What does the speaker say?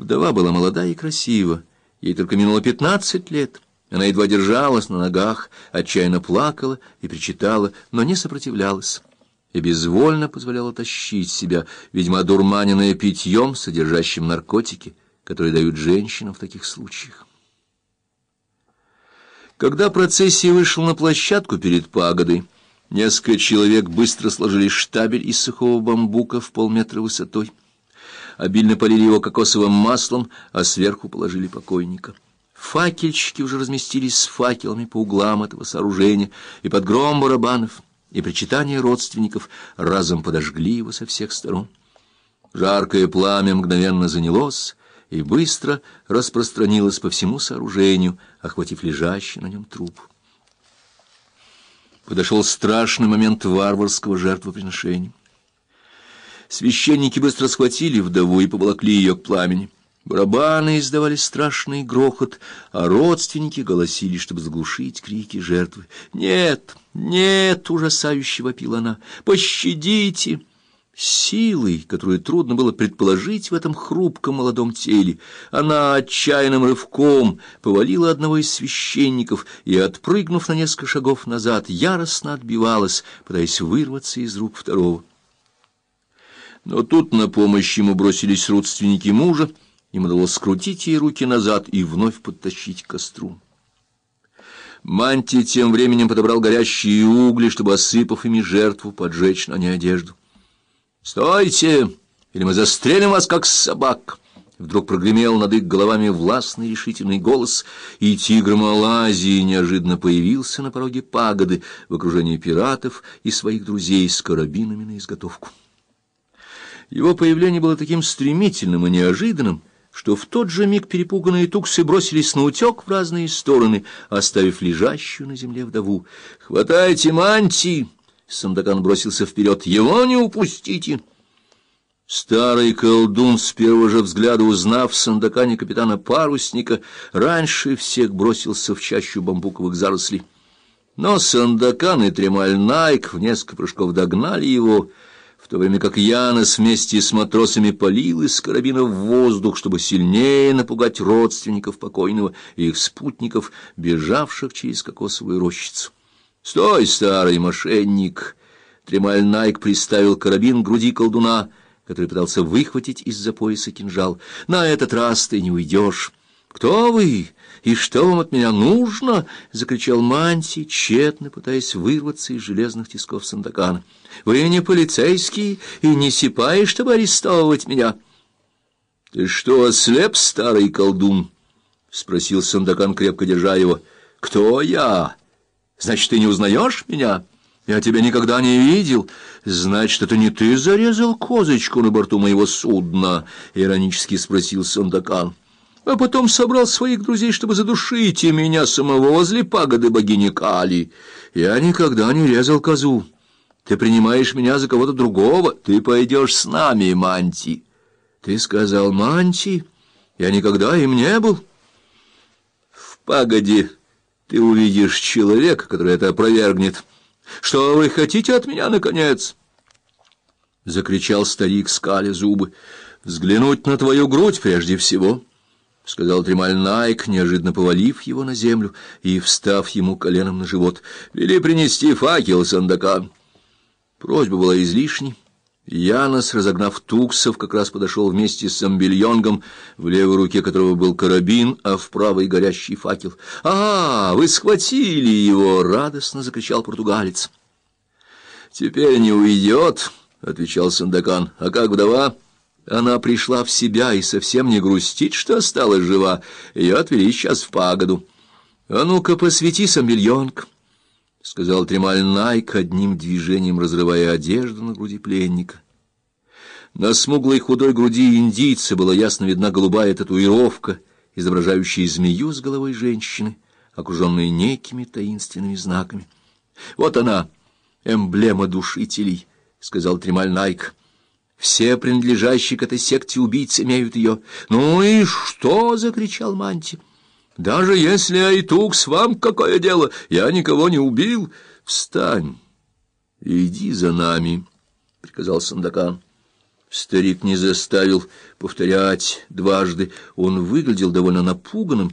Вдова была молода и красива, ей только минуло пятнадцать лет. Она едва держалась на ногах, отчаянно плакала и причитала, но не сопротивлялась и безвольно позволяла тащить себя, видимо, одурманенное питьем, содержащим наркотики, которые дают женщинам в таких случаях. Когда процессия вышла на площадку перед пагодой, несколько человек быстро сложили штабель из сухого бамбука в полметра высотой обильно полили его кокосовым маслом, а сверху положили покойника. Факельщики уже разместились с факелами по углам этого сооружения, и под гром барабанов, и причитания родственников разом подожгли его со всех сторон. Жаркое пламя мгновенно занялось и быстро распространилось по всему сооружению, охватив лежащий на нем труп. Подошел страшный момент варварского жертвоприношения. Священники быстро схватили вдову и поволокли ее к пламени. Барабаны издавали страшный грохот, а родственники голосили, чтобы заглушить крики жертвы. «Нет! Нет!» — ужасающе вопила она. «Пощадите!» Силой, которую трудно было предположить в этом хрупком молодом теле, она отчаянным рывком повалила одного из священников и, отпрыгнув на несколько шагов назад, яростно отбивалась, пытаясь вырваться из рук второго. Но тут на помощь ему бросились родственники мужа, им удалось скрутить ей руки назад и вновь подтащить к костру. Манти тем временем подобрал горящие угли, чтобы, осыпав ими жертву, поджечь на ней одежду. «Стойте, или мы застрелим вас, как собак!» Вдруг прогремел над их головами властный решительный голос, и тигр Малайзии неожиданно появился на пороге пагоды в окружении пиратов и своих друзей с карабинами на изготовку. Его появление было таким стремительным и неожиданным, что в тот же миг перепуганные туксы бросились на утек в разные стороны, оставив лежащую на земле вдову. «Хватайте мантии!» Сандакан бросился вперед. «Его не упустите!» Старый колдун, с первого же взгляда узнав в Сандакане капитана Парусника, раньше всех бросился в чащу бамбуковых зарослей. Но Сандакан и Тремаль Найк в несколько прыжков догнали его, — то время как Янос вместе с матросами полил из карабина в воздух, чтобы сильнее напугать родственников покойного и их спутников, бежавших через кокосовую рощицу. «Стой, старый мошенник!» Тремаль Найк приставил карабин к груди колдуна, который пытался выхватить из-за пояса кинжал. «На этот раз ты не уйдешь!» «Кто вы? И что вам от меня нужно?» — закричал Манси, тщетно пытаясь вырваться из железных тисков Сандакана. «Вы не полицейский и не сипаи, чтобы арестовывать меня». «Ты что, ослеп, старый колдун?» — спросил Сандакан, крепко держа его. «Кто я? Значит, ты не узнаешь меня?» Я тебя никогда не видел. Значит, это не ты зарезал козочку на борту моего судна? — иронически спросил Сандакан а потом собрал своих друзей, чтобы задушить меня самого возле пагоды богини Кали. Я никогда не резал козу. Ты принимаешь меня за кого-то другого. Ты пойдешь с нами, Манти. Ты сказал Манти? Я никогда им не был. В пагоде ты увидишь человека, который это опровергнет. Что вы хотите от меня, наконец? Закричал старик, скаля зубы. Взглянуть на твою грудь прежде всего. — сказал Тремаль Найк, неожиданно повалив его на землю и встав ему коленом на живот. — Вели принести факел, Сандакан. Просьба была излишней. Янос, разогнав туксов, как раз подошел вместе с Самбельонгом, в левой руке которого был карабин, а в правой горящий факел. — А, вы схватили его! — радостно закричал португалец. — Теперь не уйдет, — отвечал Сандакан. — А как вдова? — она пришла в себя и совсем не грустит, что осталась жива. Ее отвели сейчас в пагоду. — А ну-ка, посвети, самбельонг, — сказал Тремаль Найк, одним движением разрывая одежду на груди пленника. На смуглой худой груди индийца была ясно видна голубая татуировка, изображающая змею с головой женщины, окруженную некими таинственными знаками. — Вот она, эмблема душителей, — сказал Тремаль Найк. Все принадлежащие к этой секте убийц имеют ее. «Ну и что?» — закричал Манти. «Даже если Айтукс, вам какое дело? Я никого не убил. Встань, иди за нами», — приказал Сандакан. Старик не заставил повторять дважды. Он выглядел довольно напуганным